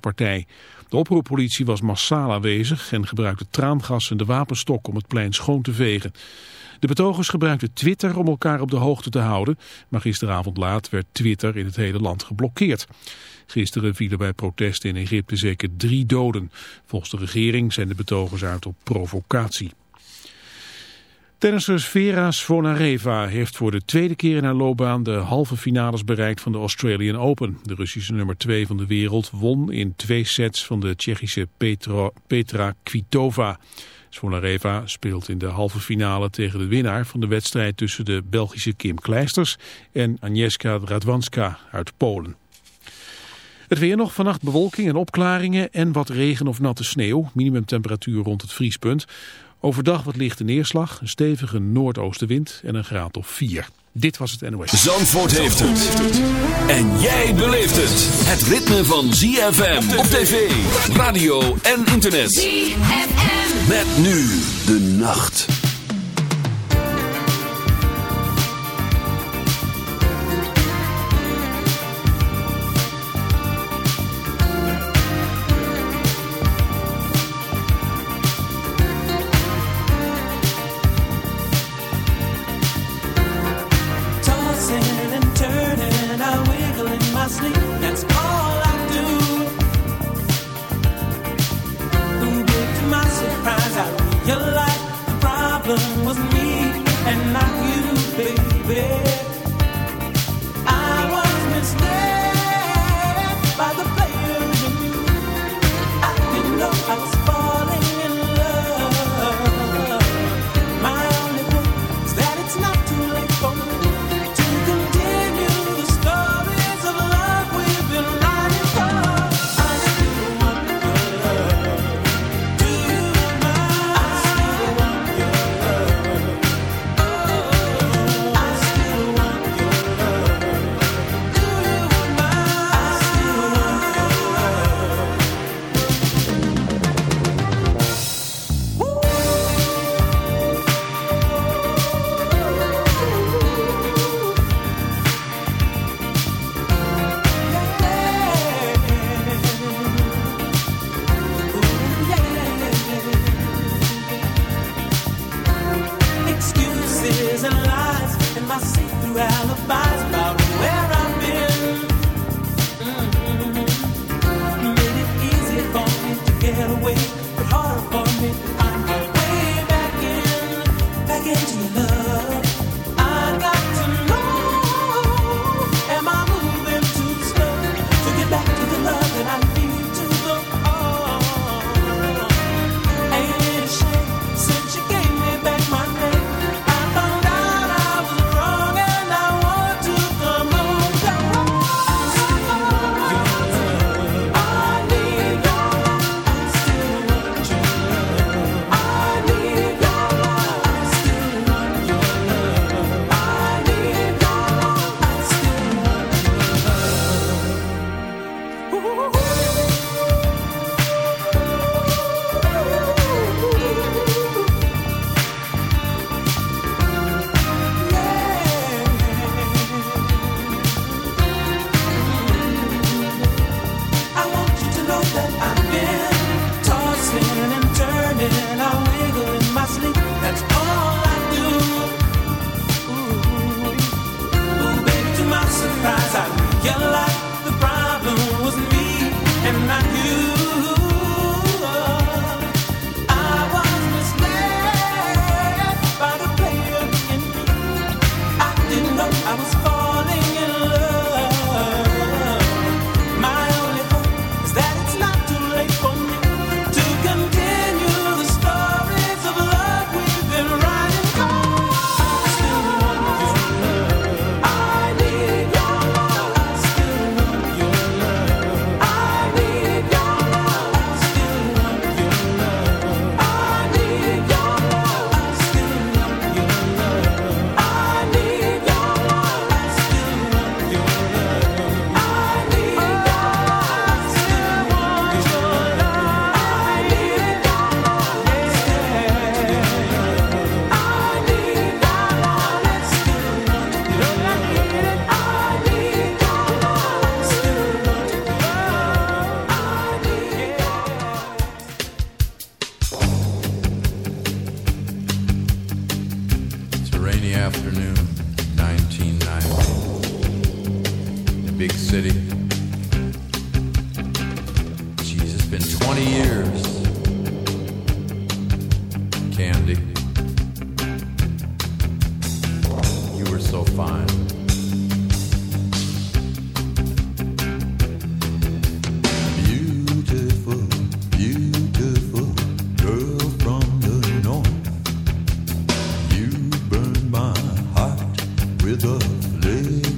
partij. De oproeppolitie was massaal aanwezig en gebruikte traangas en de wapenstok om het plein schoon te vegen. De betogers gebruikten Twitter om elkaar op de hoogte te houden, maar gisteravond laat werd Twitter in het hele land geblokkeerd. Gisteren vielen bij protesten in Egypte zeker drie doden. Volgens de regering zijn de betogers uit op provocatie. Tennisser Vera Svonareva heeft voor de tweede keer in haar loopbaan de halve finales bereikt van de Australian Open. De Russische nummer 2 van de wereld won in twee sets van de Tsjechische Petra, Petra Kvitova. Svonareva speelt in de halve finale tegen de winnaar van de wedstrijd tussen de Belgische Kim Kleisters en Agnieszka Radwanska uit Polen. Het weer nog, vannacht bewolking en opklaringen en wat regen of natte sneeuw. Minimumtemperatuur rond het vriespunt. Overdag wat lichte neerslag, een stevige noordoostenwind en een graad of 4. Dit was het NOS. Zandvoort heeft het. En jij beleeft het. Het ritme van ZFM op tv, radio en internet. ZFM. Met nu de nacht. Sleep. with a lady.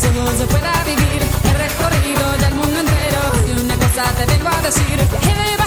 Papa know it all. Very little knowledge is dangerous. Stop for me.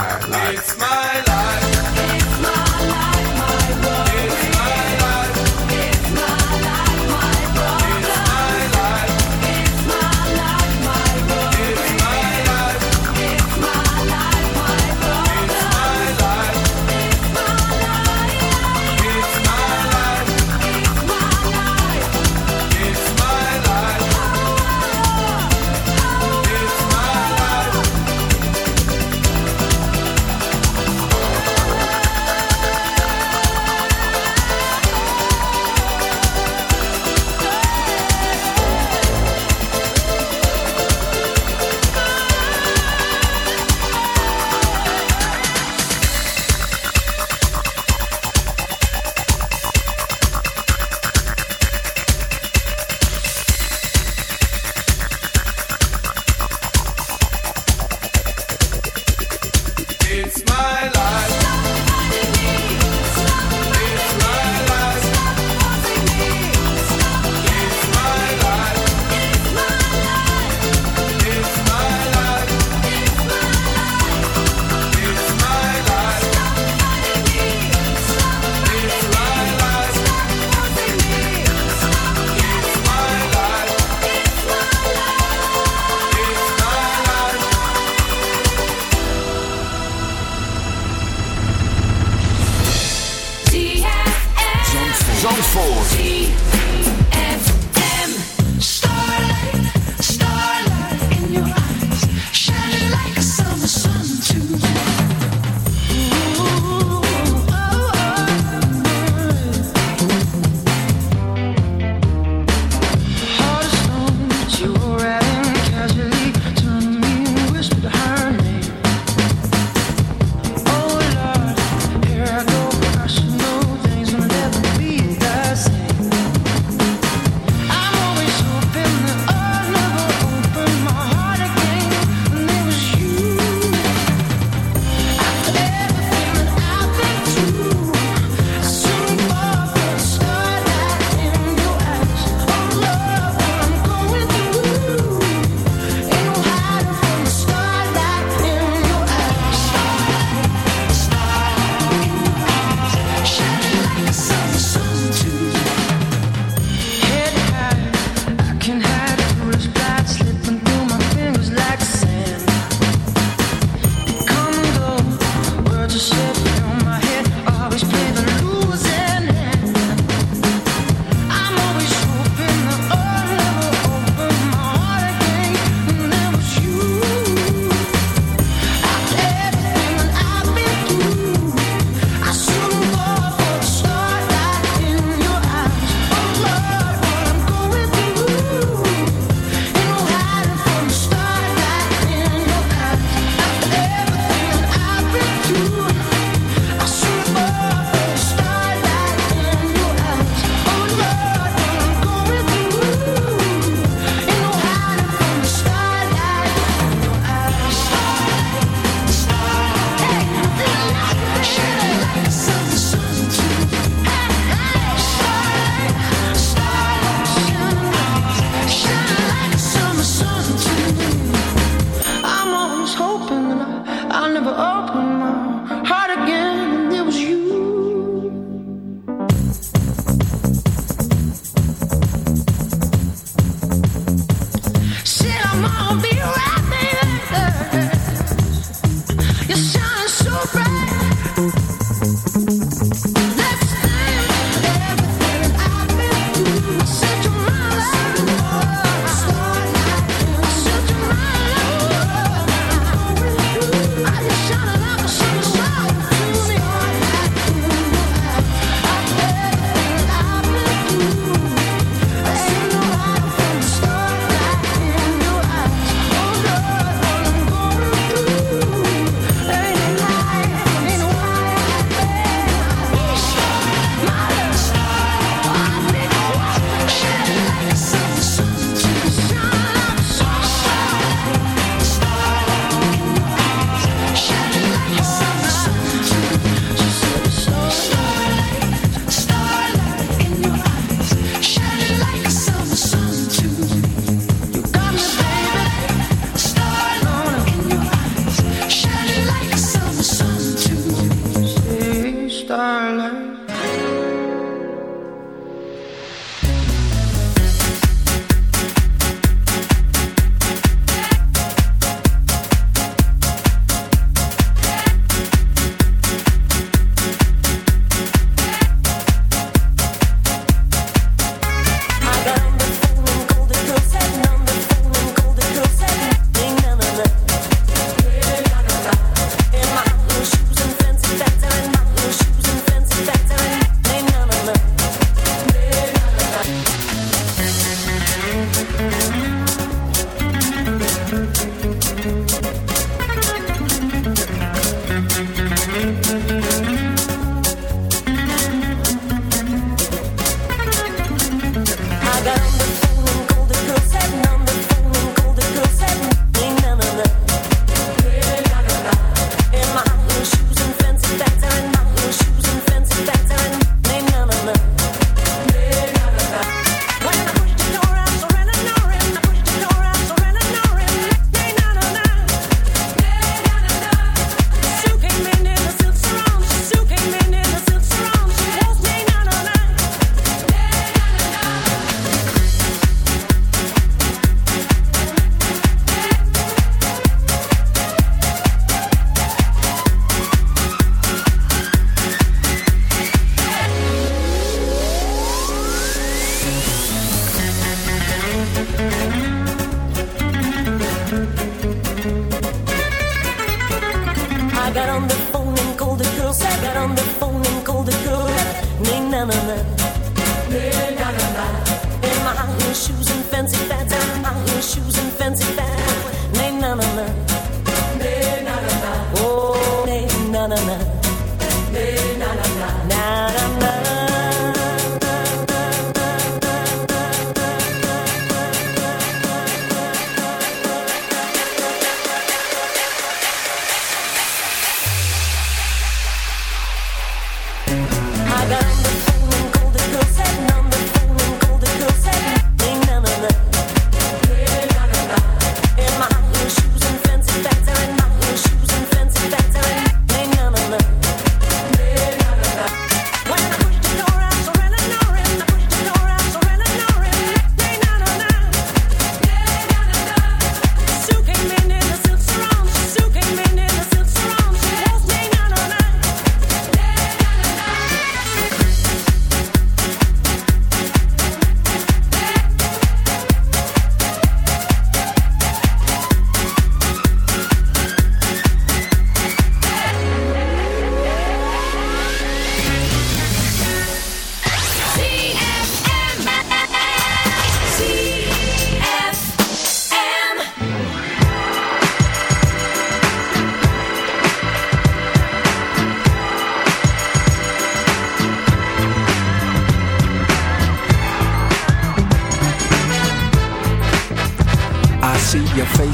My life. It's my life.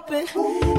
open. Ooh.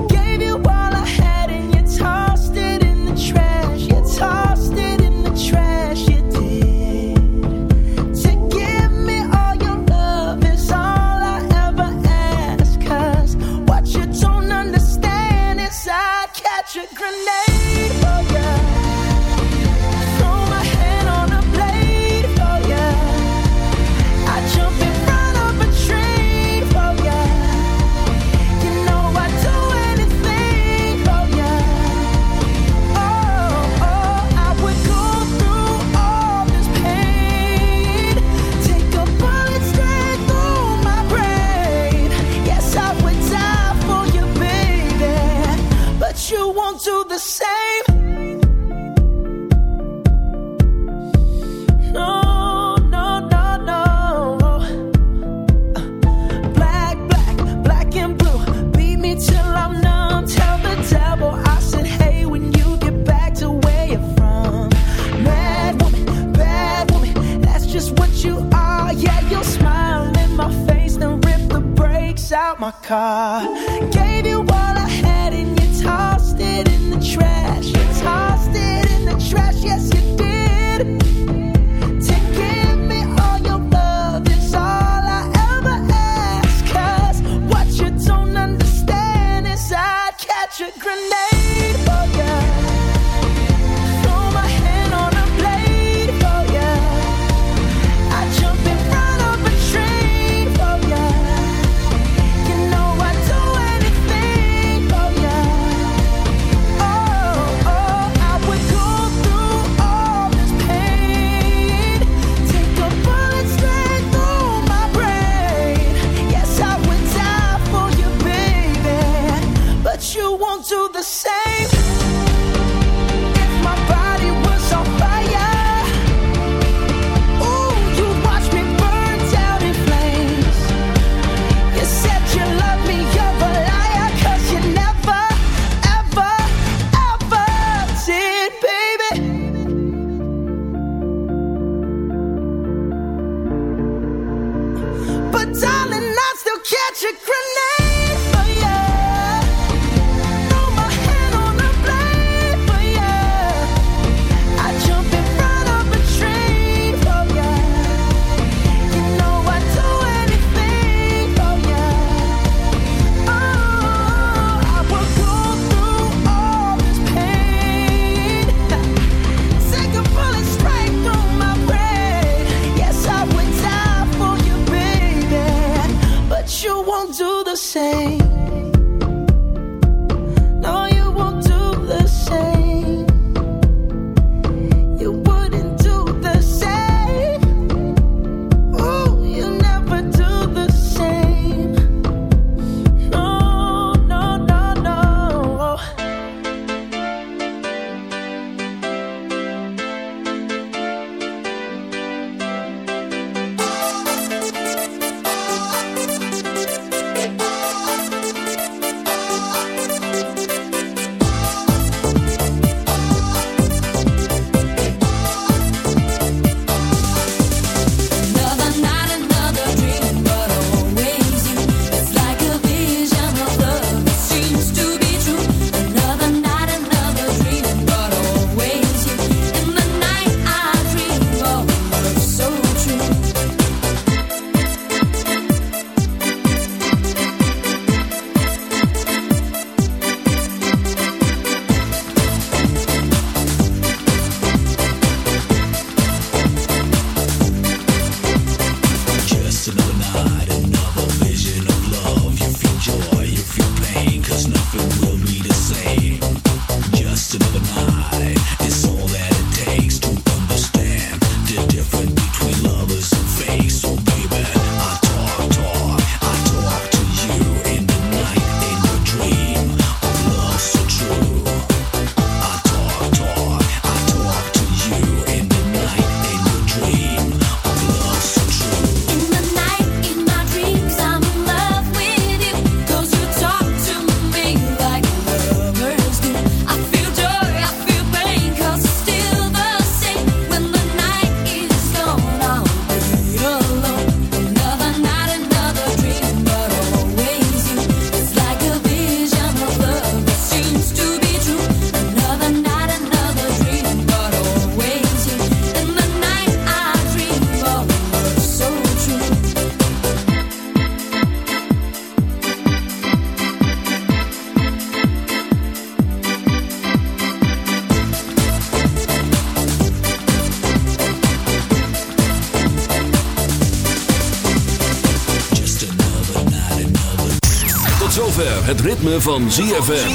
Het ritme van ZFM.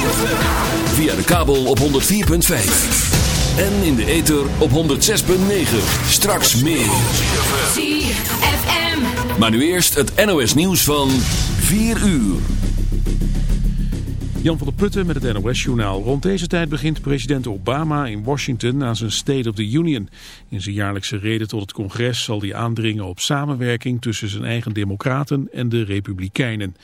Via de kabel op 104.5. En in de ether op 106.9. Straks meer. ZFM. Maar nu eerst het NOS nieuws van 4 uur. Jan van der Putten met het NOS-journaal. Rond deze tijd begint president Obama in Washington aan zijn State of the Union. In zijn jaarlijkse reden tot het congres zal hij aandringen op samenwerking tussen zijn eigen democraten en de republikeinen.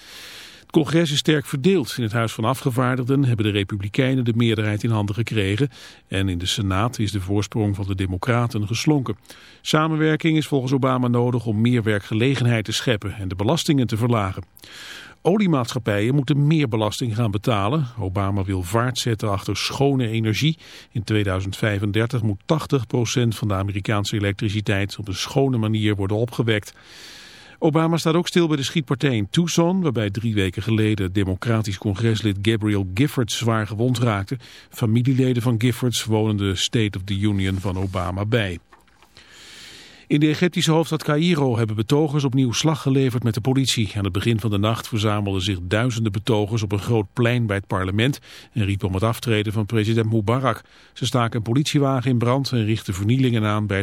Congres is sterk verdeeld. In het Huis van Afgevaardigden hebben de republikeinen de meerderheid in handen gekregen. En in de Senaat is de voorsprong van de democraten geslonken. Samenwerking is volgens Obama nodig om meer werkgelegenheid te scheppen en de belastingen te verlagen. Oliemaatschappijen moeten meer belasting gaan betalen. Obama wil vaart zetten achter schone energie. In 2035 moet 80% van de Amerikaanse elektriciteit op een schone manier worden opgewekt. Obama staat ook stil bij de schietpartij in Tucson, waarbij drie weken geleden democratisch congreslid Gabriel Giffords zwaar gewond raakte. Familieleden van Giffords wonen de State of the Union van Obama bij. In de Egyptische hoofdstad Cairo hebben betogers opnieuw slag geleverd met de politie. Aan het begin van de nacht verzamelden zich duizenden betogers op een groot plein bij het parlement en riepen om het aftreden van president Mubarak. Ze staken een politiewagen in brand en richtten vernielingen aan bij